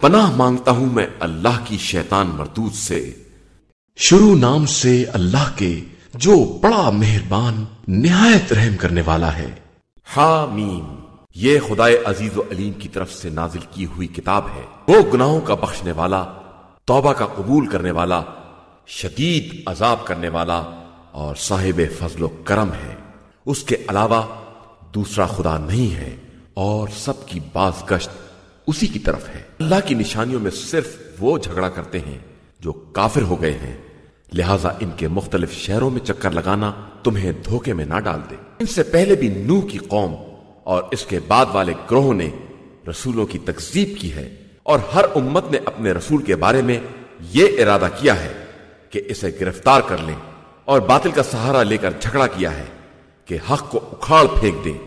پناہ مانگتا ہوں میں اللہ کی شیطان مردود سے۔ شروع نام سے اللہ کے جو بڑا مہربان، نہایت رحم کرنے والا ہے۔ حامیم۔ یہ خدائے عزیز و علیم کی طرف سے نازل کی ہوئی کتاب ہے۔ وہ گناہوں کا بخشنے والا، توبہ کا قبول کرنے والا، شدید عذاب کرنے والا اور صاحب فضل و کرم ہے۔ اس کے علاوہ دوسرا خدا نہیں ہے اور سب کی باز گشت اسی کی طرف ہے۔ اللہ کی نشانیوں میں صرف وہ جھگڑا کرتے ہیں جو کافر ہو گئے ہیں۔ لہذا ان کے مختلف شہروں میں چکر لگانا تمہیں دھوکے میں نہ ڈال دے۔ ان سے پہلے بھی نو کی قوم اور اس کے بعد والے گروہوں نے رسولوں کی تکزیب کی ہے اور ہر امت نے اپنے رسول کے بارے میں یہ ارادہ کیا ہے کہ اسے گرفتار کر لیں اور باطل کا سہارا لے کر جھگڑا کیا ہے کہ حق کو اکھاڑ پھینک دیں۔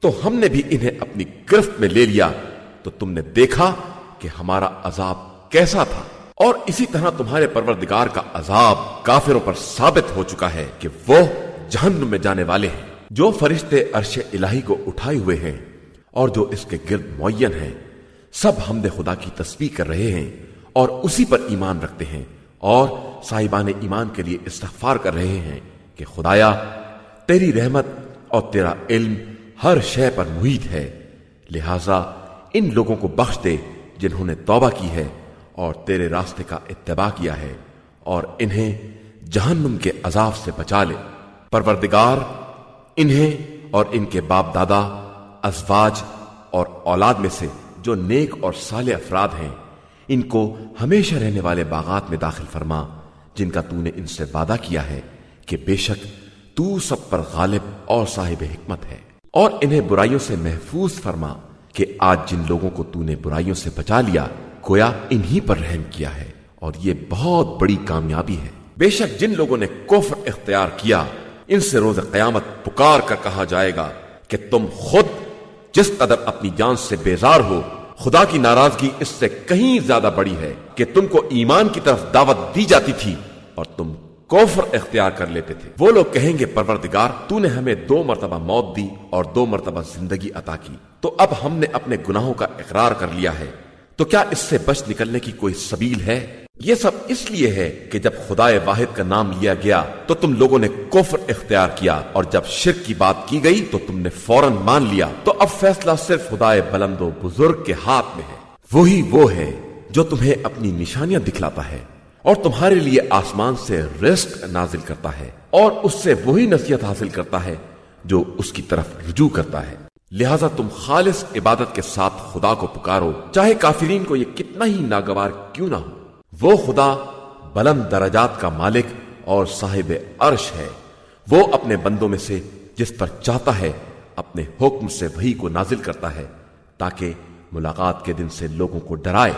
تو ہم نے بھی انہیں اپنی گرفت میں لے لیا، تو تم نے دیکھا کہ ہمارا عذاب کیسا تھا۔ اور اسی طرح تمہارے پروردگار کا عذاب کافروں پر ثابت ہو چکا ہے کہ وہ جہنم میں جانے والے ہیں۔ جو فرشتے عرش الہی کو اٹھائے ہوئے ہیں اور جو اس کے گرد معین ہیں، سب حمد خدا کی تسبیح کر رہے ہیں اور اسی پر ایمان رکھتے ہیں اور صاحبان ایمان کے لیے استغفار کر رہے ہیں کہ خدایا، تیری رحمت اور تیرا علم ہر شے پر محیط ہے۔ لہذا ان لوگوں کو بخش دے جنہوں نے توبہ کی ہے اور تیرے راستے کا اتباع کیا ہے اور انہیں جہنم کے عذاب سے بچا لے۔ پروردگار، انہیں اور ان کے باپ دادا ازواج اور اولاد میں سے جو نیک اور صالح افراد ہیں، ان کو ہمیشہ رہنے والے باغات میں داخل فرما، جن کا تو نے ان سے وعدہ کیا ہے کہ بے شک تو سب پر غالب اور صاحب حکمت ہے۔ اور انہیں برائیوں سے محفوظ فرما۔ کہ آج جن لوگوں کو تو نے برائیوں سے بچا لیا، گویا انہی پر رحم کیا ہے، اور یہ بہت بڑی کامیابی ہے۔ بے شک جن لوگوں نے کفر اختیار کیا، ان سے روز قیامت پکار کر کہا جائے گا کہ تم خود جس قدر اپنی جان سے بیزار ہو، خدا کی ناراضگی اس سے کہیں زیادہ بڑی ہے کہ تم کو ایمان کی طرف دعوت دی جاتی تھی اور تم کوفر اختیار کر لیتے تھے۔ وہ لوگ کہیں گے، پروردگار، تو نے ہمیں دو مرتبہ موت دی اور دو مرتبہ زندگی عطا کی۔ تو اب ہم نے اپنے گناہوں کا اقرار کر لیا ہے۔ تو کیا اس سے بچ نکلنے کی کوئی سبیل ہے؟ یہ سب اس لیے ہے کہ جب خدا واحد کا نام لیا گیا، تو تم لوگوں نے کوفر اختیار کیا۔ اور جب شرک کی بات کی گئی، تو تم نے فوراً مان لیا۔ تو اب فیصلہ صرف خدا بلند و بزرگ کے ہاتھ میں ہے۔ وہی وہ ہے جو تمہیں اپنی نشانیاں دکھلاتا ہے۔ اور تمہارے لیے آسمان سے رزق نازل کرتا ہے اور اس سے وہی نصیحت حاصل کرتا ہے جو اس کی طرف رجوع کرتا ہے۔ لہذا تم خالص عبادت کے ساتھ خدا کو پکارو، چاہے کافرین کو یہ کتنا ہی ناگوار کیوں نہ ہو۔ وہ خدا بلند درجات کا مالک اور صاحب عرش ہے۔ وہ اپنے بندوں میں سے جس پر چاہتا ہے اپنے حکم سے وہی کو نازل کرتا ہے تاکہ ملاقات کے دن سے لوگوں کو ڈرائے۔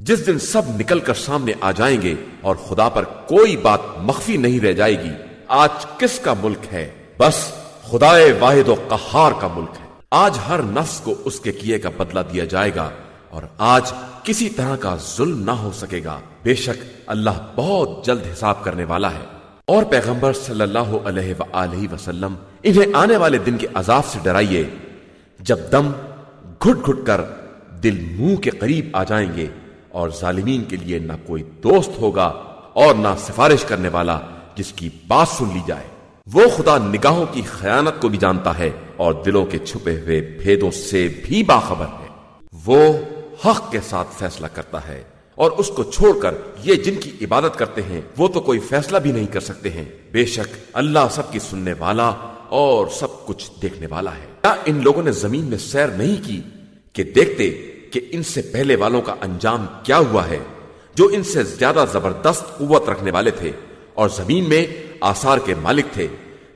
جس دن سب نکل کر سامنے آ جائیں گے اور خدا پر کوئی بات مخفی نہیں رہ جائے گی، آج کس کا ملک ہے؟ بس خدا واحد و قہار کا ملک ہے۔ آج ہر نفس کو اس کے کیے کا بدلہ دیا جائے گا اور آج کسی طرح کا ظلم نہ ہو سکے گا۔ بے شک اللہ بہت جلد حساب کرنے والا ہے۔ اور پیغمبر صلی اللہ علیہ وآلہ وسلم، انہیں آنے والے دن کے عذاب سے ڈرائیے۔ جب دم گھٹ گھٹ کر دل منہ کے قریب آ جائیں گے اور ظالمین کے لیے نہ کوئی دوست ہوگا اور نہ سفارش کرنے والا جس کی بات سن لی جائے۔ وہ خدا نگاہوں کی خیانت کو بھی جانتا ہے اور دلوں کے چھپے ہوئے بھیدوں سے بھی باخبر ہے۔ وہ حق کے ساتھ فیصلہ کرتا ہے اور اس کو چھوڑ کر یہ جن کی عبادت کرتے ہیں، وہ تو کوئی فیصلہ بھی نہیں کر سکتے ہیں۔ بے شک اللہ سب کی سننے والا اور سب کچھ دیکھنے والا ہے۔ کیا ان لوگوں نے زمین میں سیر نہیں کی کہ دیکھتے کہ ان سے پہلے والوں کا انجام کیا ہوا ہے، جو ان سے زیادہ زبردست قوت رکھنے والے تھے اور زمین میں آثار کے مالک تھے۔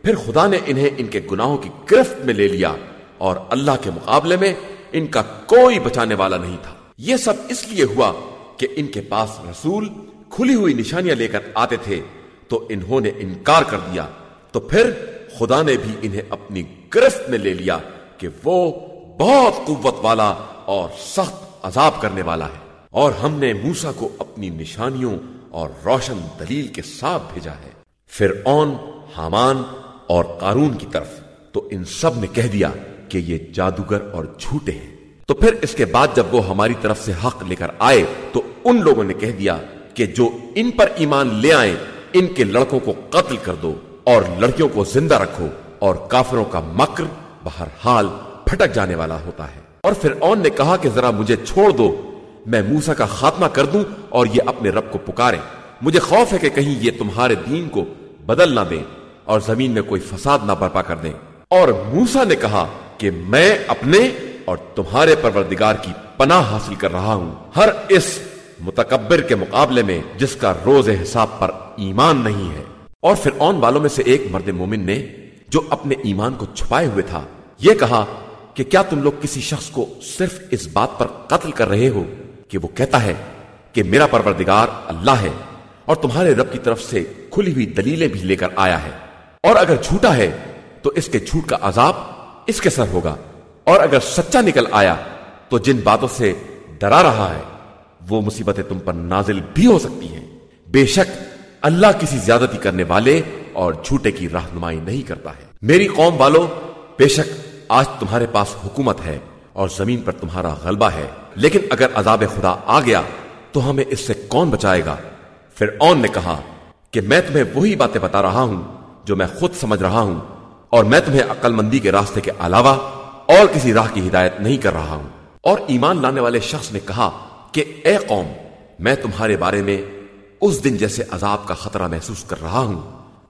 پھر خدا نے انہیں ان کے گناہوں کی گرفت میں لے لیا اور اللہ کے مقابلے میں ان کا کوئی بچانے والا نہیں تھا۔ یہ سب اس لیے ہوا کہ ان کے پاس رسول کھلی ہوئی نشانیاں لے کر آتے تھے، تو انہوں نے انکار کر دیا۔ تو پھر خدا نے بھی انہیں اپنی گرفت میں لے لیا کہ وہ بہت قوت والا اور سخت عذاب کرنے والا ہے۔ اور ہم نے موسا کو اپنی نشانیوں اور روشن دلیل کے ساتھ بھیجا ہے۔ پھر اون حامان اور قارون کی طرف۔ تو ان سب نے کہہ دیا کہ یہ جادوگر اور جھوٹے ہیں۔ تو پھر اس کے بعد جب وہ ہماری طرف سے حق لے کر آئے، تو ان لوگوں نے کہہ دیا کہ جو ان پر ایمان لے آئے ان کے لڑکوں کو قتل کر دو اور لڑکیوں کو زندہ رکھو اور کافروں کا مکر بہرحال پھٹک جانے والا ہوتا ہے۔ اور پھر اون نے کہا کہ ذرا مجھے چھوڑ دو، میں موسا کا خاتمہ کر دوں اور یہ اپنے رب کو پکارے۔ مجھے خوف ہے کہ کہیں یہ تمہارے دین کو بدل نہ دیں اور زمین میں کوئی فساد نہ برپا کر دیں۔ اور موسا نے کہا کہ میں اپنے اور تمہارے پروردگار کی پناہ حاصل کر رہا ہوں۔ ہر اس متکبر کے مقابلے میں جس کا روز حساب پر ایمان نہیں ہے۔ اور پھر اون والوں میں سے ایک مرد مومن نے جو اپنے ایمان کو چھپائے ہوئے تھا، یہ کہا کہ کیا تم لوگ کسی شخص کو صرف اس بات پر قتل کر رہے ہو کہ وہ کہتا ہے کہ میرا پروردگار اللہ ہے اور تمہارے رب کی طرف سے کھلی ہوئی دلیلیں بھی لے کر آیا ہے؟ اور اگر جھوٹا ہے، تو اس کے جھوٹ کا عذاب اس کے سر ہوگا۔ اور اگر سچا نکل آیا، تو جن باتوں سے ڈرا رہا ہے، وہ مصیبتیں تم پر نازل بھی ہو سکتی ہیں۔ بے شک، اللہ کسی زیادتی کرنے والے اور جھوٹے کی رہنمائی نہیں کرتا ہے۔ میری قوم والو، بے شک آج تمہارے پاس حکومت ہے اور زمین پر تمہارا غلبہ ہے، لیکن اگر عذاب خدا آ گیا تو ہمیں اس سے کون بچائے گا؟ پھر اون نے کہا کہ میں تمہیں وہی باتیں بتا رہا ہوں جو میں خود سمجھ رہا ہوں اور میں تمہیں عقل مندی کے راستے کے علاوہ اور کسی راہ کی ہدایت نہیں کر رہا ہوں۔ اور ایمان لانے والے شخص نے کہا کہ اے قوم، میں تمہارے بارے میں اس دن جیسے عذاب کا خطرہ محسوس کر رہا ہوں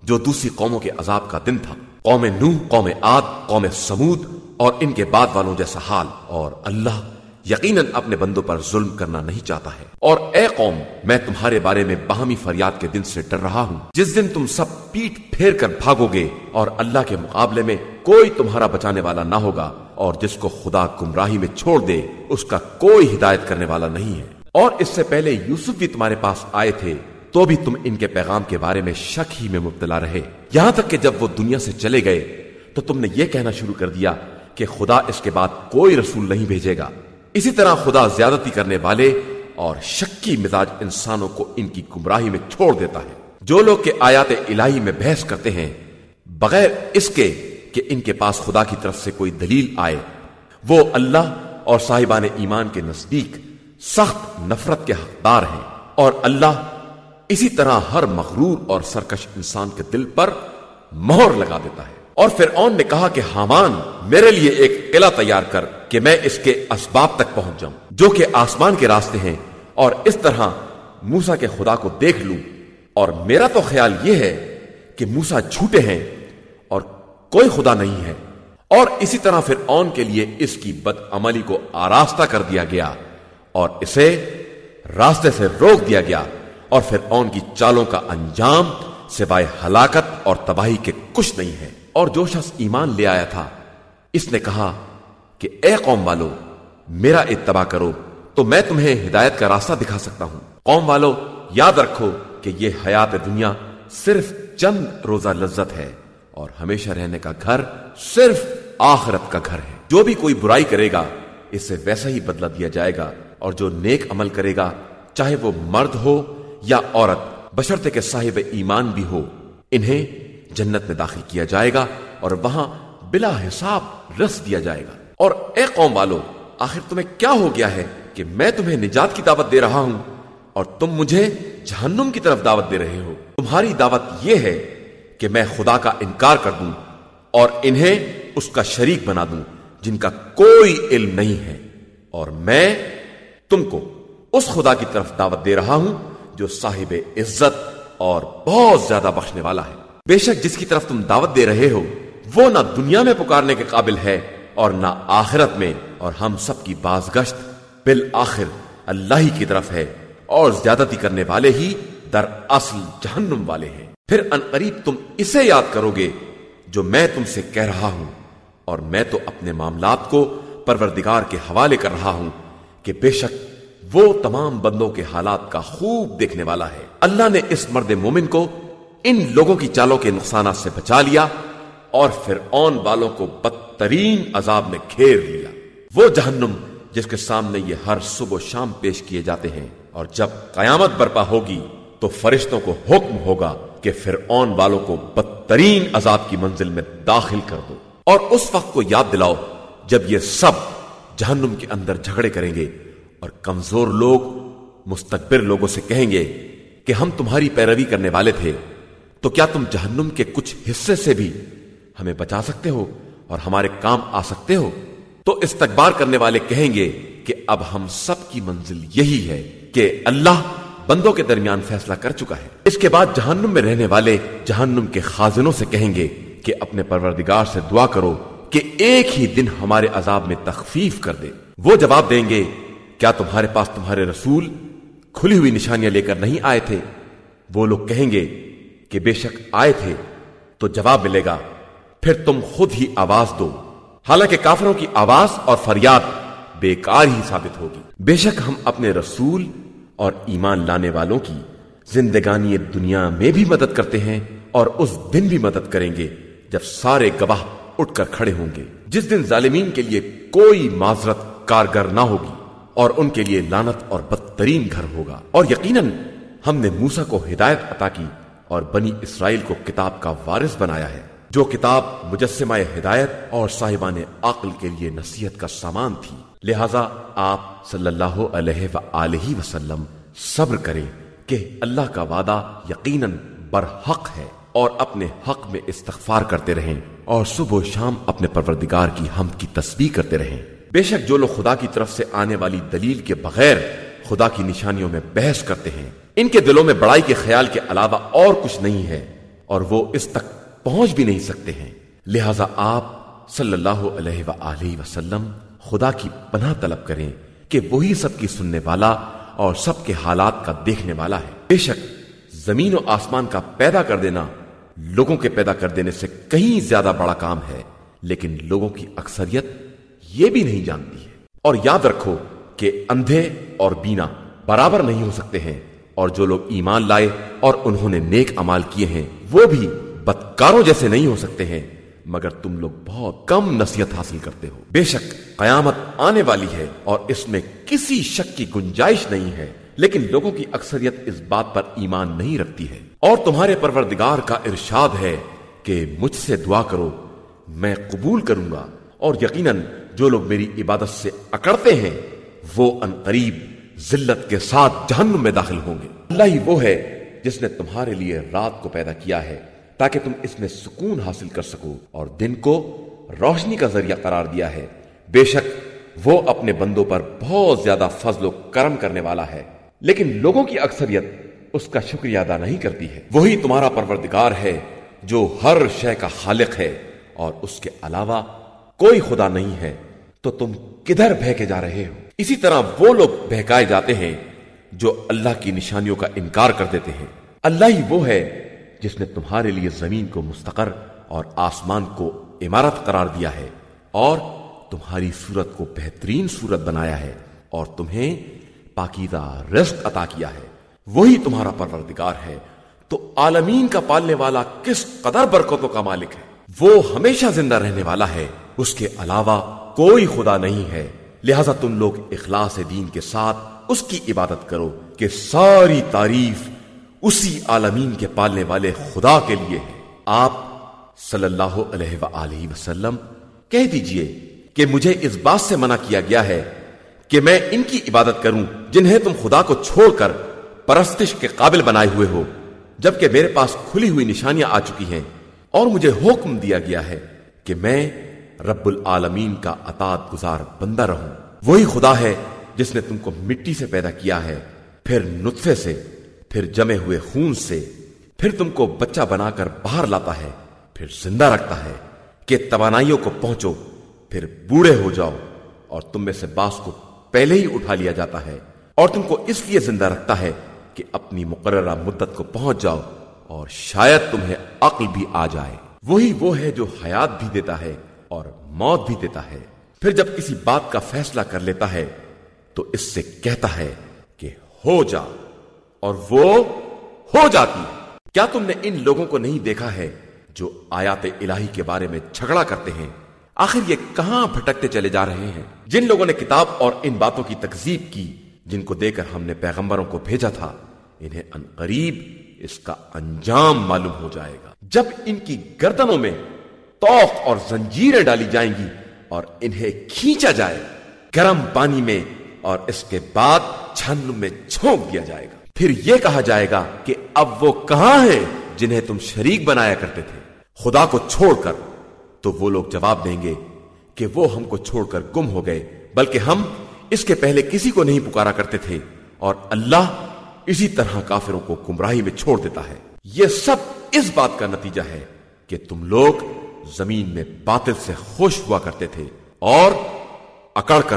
جو دوسری قوموں کے عذاب کا دن تھا۔ قوم نوح، قوم آد قوم سمود اور ان کے بعد والوں جیسا حال۔ اور اللہ یقیناً اپنے بندوں پر ظلم کرنا نہیں چاہتا ہے۔ اور اے قوم، میں تمہارے بارے میں باہمی فریاد کے دن سے ڈر رہا ہوں۔ جس دن تم سب پیٹ پھیر کر بھاگو گے اور اللہ کے مقابلے میں کوئی تمہارا بچانے والا نہ ہوگا اور جس کو خدا گمراہی میں چھوڑ دے، اس کا کوئی ہدایت کرنے والا نہیں ہے۔ اور اس سے پہلے یوسف بھی تمہارے پاس آئے تھے۔ تو بھی تم ان کے پیغام کے بارے میں شک ہی میں مبتلا رہے۔ یہاں تک کہ جب وہ دنیا سے چلے گئے، تو تم نے یہ کہنا شروع کر دیا کہ خدا اس کے بعد کوئی رسول نہیں بھیجے گا۔ اسی طرح خدا زیادتی کرنے والے اور شکی مزاج انسانوں کو ان کی گمراہی میں چھوڑ دیتا ہے۔ جو لوگ کے آیات الہی میں بحث کرتے ہیں، بغیر اس کے کہ ان کے پاس خدا کی طرف سے کوئی دلیل آئے، وہ اللہ اور صاحبان ایمان کے نزدیک سخت نفرت کے حقدار ہیں۔ اور اللہ اسی طرح ہر مغرور اور سرکش انسان کے دل پر مہر لگا دیتا ہے۔ اور پھر اون نے کہا کہ حامان، میرے لیے ایک قلعہ تیار کر کہ میں اس کے اسباب تک پہنچ جاؤں، جو کہ آسمان کے راستے ہیں۔ اور اس طرح موسا کے خدا کو دیکھ لوں۔ اور میرا تو خیال یہ ہے کہ موسا جھوٹے ہیں اور کوئی خدا نہیں ہے۔ اور اسی طرح پھر اون کے لیے اس کی بد عملی کو آراستہ کر دیا گیا اور اسے راستے سے روک دیا گیا۔ اور پھر اون کی چالوں کا انجام سوائے ہلاکت اور تباہی کے کچھ نہیں ہے۔ اور جو شخص ایمان لے آیا تھا، اس نے کہا کہ اے قوم والو، میرا اتباع کرو، تو میں تمہیں ہدایت کا راستہ دکھا سکتا ہوں۔ قوم والو، یاد رکھو کہ یہ حیات دنیا صرف چند روزہ لذت ہے، اور ہمیشہ رہنے کا گھر صرف آخرت کا گھر ہے۔ جو بھی کوئی برائی کرے گا اس سے ویسا ہی بدلہ دیا جائے گا، اور جو نیک عمل کرے گا، چاہے وہ مرد ہو یا عورت بشرتے کے صاحب ایمان بھی ہو، انہیں جنت میں داخل کیا جائے گا اور وہاں بلا حساب رس دیا جائے گا۔ اور اے قوم والو، آخر تمہیں کیا ہو گیا ہے کہ میں تمہیں نجات کی دعوت دے رہا ہوں اور تم مجھے جہنم کی طرف دعوت دے رہے ہو۔ تمہاری دعوت یہ ہے کہ میں خدا کا انکار کر دوں اور انہیں اس کا شریک بنا دوں جن کا کوئی علم نہیں ہے۔ اور میں تم کو اس خدا کی طرف دعوت دے رہا ہوں جو صاحب عزت اور بہت زیادہ بخشنے والا ہے۔ بے شک جس کی طرف تم دعوت دے رہے ہو، وہ نہ دنیا میں پکارنے کے قابل ہے اور نہ آخرت میں۔ اور ہم سب کی باز گشت بالآخر اللہ ہی کی طرف ہے اور زیادتی کرنے والے ہی در اصل جہنم والے ہیں۔ پھر ان قریب تم اسے یاد کرو گے جو میں تم سے کہہ رہا ہوں۔ اور میں تو اپنے معاملات کو پروردگار کے حوالے کر رہا ہوں کہ بے شک وہ تمام بندوں کے حالات کا خوب دیکھنے والا ہے۔ اللہ نے اس مرد مومن کو ان لوگوں کی چالوں کے نقصانات سے بچا لیا اور پھر والوں کو بدترین عذاب میں گھیر لیا۔ وہ جہنم جس کے سامنے یہ ہر صبح و شام پیش کیے جاتے ہیں اور جب قیامت برپا ہوگی تو فرشتوں کو حکم ہوگا کہ پھر والوں کو بدترین عذاب کی منزل میں داخل کر دو۔ اور اس وقت کو یاد دلاؤ جب یہ سب جہنم کے اندر جھگڑے کریں گے۔ اور کمزور لوگ مستقبر لوگوں سے کہیں گے کہ ہم تمہاری پیروی کرنے والے تھے، تو کیا تم جہنم کے کچھ حصے سے بھی ہمیں بچا سکتے ہو اور ہمارے کام آ سکتے ہو؟ تو استقبار کرنے والے کہیں گے کہ اب ہم سب کی منزل یہی ہے کہ اللہ بندوں کے درمیان فیصلہ کر چکا ہے۔ اس کے بعد جہنم میں رہنے والے جہنم کے خازنوں سے کہیں گے کہ اپنے پروردگار سے دعا کرو کہ ایک ہی دن ہمارے عذاب میں تخفیف کر دے۔ وہ جواب دیں گے کیا تمہارے پاس تمہارے رسول کھلی ہوئی نشانیاں لے کر نہیں آئے تھے؟ وہ لوگ کہیں گے کہ بے شک آئے تھے، تو جواب ملے گا، پھر تم خود ہی آواز دو۔ حالانکہ کافروں کی آواز اور فریاد بیکار ہی ثابت ہوگی۔ بے شک ہم اپنے رسول اور ایمان لانے والوں کی زندگانی دنیا میں بھی مدد کرتے ہیں اور اس دن بھی مدد کریں گے جب سارے گواہ اٹھ کر کھڑے ہوں گے۔ جس دن ظالمین کے لیے کوئی معذرت کارگر نہ ہوگی۔ اور ان کے لیے لانت اور بدترین گھر ہوگا۔ اور یقیناً ہم نے موسا کو ہدایت عطا کی اور بنی اسرائیل کو کتاب کا وارث بنایا ہے، جو کتاب مجسمہ ہدایت اور صاحبان عقل کے لیے نصیحت کا سامان تھی۔ لہذا آپ صلی اللہ علیہ وآلہ وسلم صبر کریں کہ اللہ کا وعدہ یقیناً برحق ہے اور اپنے حق میں استغفار کرتے رہیں اور صبح و شام اپنے پروردگار کی ہم کی تسبیح کرتے رہیں۔ بے شک جو لوگ خدا کی طرف سے آنے والی دلیل کے بغیر خدا کی نشانیوں میں بحث کرتے ہیں، ان کے دلوں میں بڑائی کے خیال کے علاوہ اور کچھ نہیں ہے اور وہ اس تک پہنچ بھی نہیں سکتے ہیں۔ لہذا آپ صلی اللہ علیہ وآلہ وسلم خدا کی پناہ طلب کریں کہ وہی سب کی سننے والا اور سب کے حالات کا دیکھنے والا ہے۔ بے شک زمین و آسمان کا پیدا کر دینا لوگوں کے پیدا کر دینے سے کہیں زیادہ بڑا کام ہے، لیکن لوگوں کی اکثریت یہ بھی نہیں جانتی ہے۔ اور یاد رکھو کہ اندھے اور بینا برابر نہیں ہو سکتے ہیں، اور جو لوگ ایمان لائے اور انہوں نے نیک امال کیے ہیں، وہ بھی بدکاروں جیسے نہیں ہو سکتے ہیں۔ مگر تم لوگ بہت کم نصیحت حاصل کرتے ہو۔ بے شک قیامت آنے والی ہے اور اس میں کسی شک کی گنجائش نہیں ہے، لیکن لوگوں کی اکثریت اس بات پر ایمان نہیں رکھتی ہے۔ اور تمہارے پروردگار کا ارشاد ہے کہ مجھ سے دعا کرو، میں قبول کروں گا۔ اور یقیناً جو لوگ میری عبادت سے اکڑتے ہیں، وہ ان قریب ذلت کے ساتھ جہنم میں داخل ہوں گے۔ اللہ ہی وہ ہے جس نے تمہارے لیے رات کو پیدا کیا ہے، تاکہ تم اس میں سکون حاصل کر سکو اور دن کو روشنی کا ذریعہ قرار دیا ہے۔ بے شک وہ اپنے بندوں پر بہت زیادہ فضل و کرم کرنے والا ہے، لیکن لوگوں کی اکثریت اس کا شکریہ ادا نہیں کرتی ہے۔ وہی تمہارا پروردگار ہے جو ہر شے کا خالق ہے اور اس کے علاوہ کوئی خدا نہیں ہے، تو تم کدھر بہکے جا رہے ہو؟ اسی طرح وہ لوگ بہکائے جاتے ہیں جو اللہ کی نشانیوں کا انکار کر دیتے ہیں۔ اللہ ہی وہ ہے جس نے تمہارے لیے زمین کو مستقر اور آسمان کو عمارت قرار دیا ہے اور تمہاری صورت کو بہترین صورت بنایا ہے اور تمہیں پاکیزہ رزق عطا کیا ہے۔ وہی تمہارا پروردگار ہے۔ تو عالمین کا پالنے والا کس قدر برکتوں کا مالک ہے؟ وہ ہمیشہ زندہ رہنے والا ہے۔ اس کے علاوہ کوئی خدا نہیں ہے۔ لہذا تم لوگ اخلاص دین کے ساتھ اس کی عبادت کرو کہ ساری تعریف اسی عالمین کے پالنے والے خدا کے لیے ہے۔ آپ صلی اللہ علیہ وآلہ وسلم، کہہ دیجیے کہ مجھے اس بات سے منع کیا گیا ہے کہ میں ان کی عبادت کروں جنہیں تم خدا کو چھوڑ کر پرستش کے قابل بنائے ہوئے ہو، جبکہ میرے پاس کھلی ہوئی نشانیاں آ چکی ہیں اور مجھے حکم دیا گیا ہے کہ میں رب العالمین کا اطاعت گزار بندہ رہوں۔ وہی خدا ہے جس نے تم کو مٹی سے پیدا کیا ہے، پھر نطفے سے، پھر جمے ہوئے خون سے، پھر تم کو بچہ بنا کر باہر لاتا ہے، پھر زندہ رکھتا ہے کہ توانائیوں کو پہنچو، پھر بوڑھے ہو جاؤ اور تم میں سے باس کو پہلے ہی اٹھا لیا جاتا ہے۔ اور تم کو اس لیے زندہ رکھتا ہے کہ اپنی مقررہ مدت کو پہنچ جاؤ اور شاید تمہیں عقل بھی آ جائے۔ وہی وہ ہے جو حیات بھی دیتا ہے۔ اور موت بھی دیتا ہے۔ پھر جب کسی بات کا فیصلہ کر لیتا ہے، تو اس سے کہتا ہے کہ ہو جا، اور وہ ہو جاتی کیا تم نے ان لوگوں کو نہیں دیکھا ہے جو آیات الہی کے بارے میں جھگڑا کرتے ہیں؟ آخر یہ کہاں بھٹکتے چلے جا رہے ہیں؟ جن لوگوں نے کتاب اور ان باتوں کی تکزیب کی، جن کو دے کر ہم نے پیغمبروں کو بھیجا تھا، انہیں ان قریب اس کا انجام معلوم ہو جائے گا۔ جب ان کی گردنوں میں توق اور زنجیریں ڈالی جائیں گی اور انہیں کھینچا جائے۔ گرم پانی میں اور اس کے بعد جہنم میں چھونک دیا جائے گا۔ پھر یہ کہا جائے گا کہ اب وہ کہاں ہیں جنہیں تم شریک بنایا کرتے تھے؟ خدا کو چھوڑ کر۔ تو وہ لوگ جواب دیں گے کہ وہ ہم کو چھوڑ کر گم ہو گئے، بلکہ ہم اس کے پہلے کسی کو نہیں پکارا کرتے تھے اور اللہ اسی طرح کافروں کو گمراہی میں چھوڑ دیتا ہے۔ یہ سب اس بات کا نتیجہ ہے کہ تم لوگ زمین میں باطل سے خوش ہوا کرتے تھے اور اکڑ کر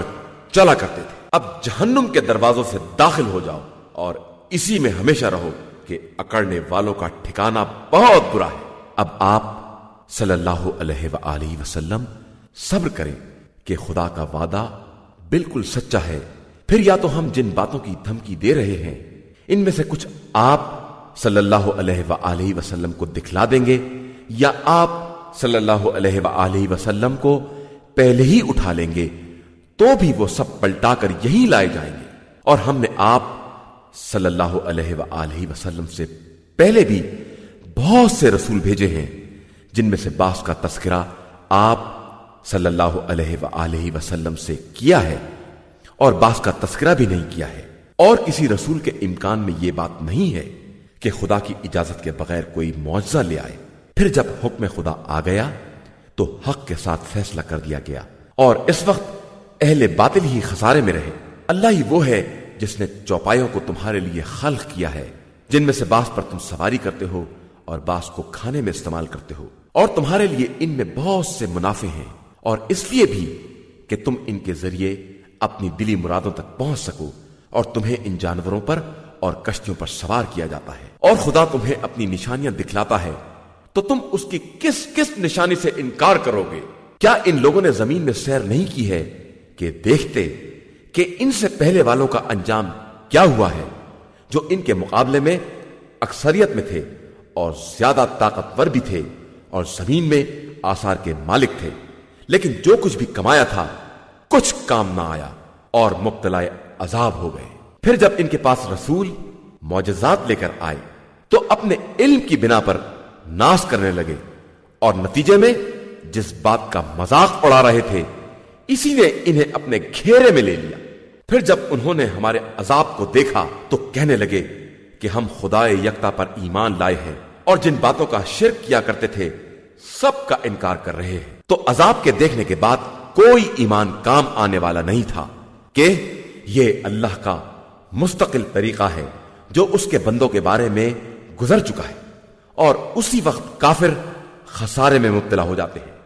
چلا کرتے تھے۔ اب جہنم کے دروازوں سے داخل ہو جاؤ اور اسی میں ہمیشہ رہو کہ اکڑنے والوں کا ٹھکانہ بہت برا ہے۔ اب آپ صلی اللہ علیہ وآلہ وسلم صبر کریں کہ خدا کا وعدہ بالکل سچا ہے۔ پھر یا تو ہم جن باتوں کی دھمکی دے رہے ہیں، ان میں سے کچھ آپ صلی اللہ علیہ وآلہ وسلم کو دکھلا دیں گے یا آپ صلی اللہ علیہ وآلہ وسلم کو پہلے ہی اٹھا لیں گے، تو بھی وہ سب پلٹا کر یہی لائے جائیں گے۔ اور ہم نے آپ صلی اللہ علیہ وآلہ وسلم سے پہلے بھی بہت سے رسول بھیجے ہیں، جن میں سے باس کا تذکرہ آپ صلی اللہ علیہ وآلہ وسلم سے کیا ہے اور باس کا تذکرہ بھی نہیں کیا ہے۔ اور کسی رسول کے امکان میں یہ بات نہیں ہے کہ خدا کی اجازت کے بغیر کوئی معجزہ لے آئے۔ پھر جب حکم خدا آ گیا تو حق کے ساتھ فیصلہ کر دیا گیا اور اس وقت اہل باطل ہی خسارے میں رہے۔ اللہ ہی وہ ہے جس نے چوپایوں کو تمہارے لیے خلق کیا ہے، جن میں سے باس پر تم سواری کرتے ہو اور باس کو کھانے میں استعمال کرتے ہو۔ اور تمہارے لیے ان میں بہت سے منافع ہیں اور اس لیے بھی کہ تم ان کے ذریعے اپنی دلی مرادوں تک پہنچ سکو اور تمہیں ان جانوروں پر اور کشتیوں پر سوار کیا جاتا ہے۔ اور خدا تمہیں اپنی نشانیاں دکھلاتا ہے۔ تو تم اس کی کس کس نشانی سے انکار کرو گے؟ کیا ان لوگوں نے زمین میں سیر نہیں کی ہے کہ دیکھتے کہ ان سے پہلے والوں کا انجام کیا ہوا ہے، جو ان کے مقابلے میں اکثریت میں تھے اور زیادہ طاقتور بھی تھے اور زمین میں آثار کے مالک تھے، لیکن جو کچھ بھی کمایا تھا، کچھ کام نہ آیا اور مبتلا عذاب ہو گئے۔ پھر جب ان کے پاس رسول، معجزات لے کر آئے، تو اپنے علم کی بنا پر ناس کرنے لگے اور نتیجے میں جس بات کا مذاق اڑا رہے تھے، اسی نے انہیں اپنے گھیرے میں لے لیا۔ پھر جب انہوں نے ہمارے عذاب کو دیکھا تو کہنے لگے کہ ہم خدا یکتا پر ایمان لائے ہیں اور جن باتوں کا شرک کیا کرتے تھے، سب کا انکار کر رہے ہیں۔ تو عذاب کے دیکھنے کے بعد کوئی ایمان کام آنے والا نہیں تھا کہ یہ اللہ کا مستقل طریقہ ہے جو اس کے بندوں کے بارے میں گزر چکا ہے۔ اور اسی وقت کافر خسارے میں مبتلا ہو جاتے ہیں۔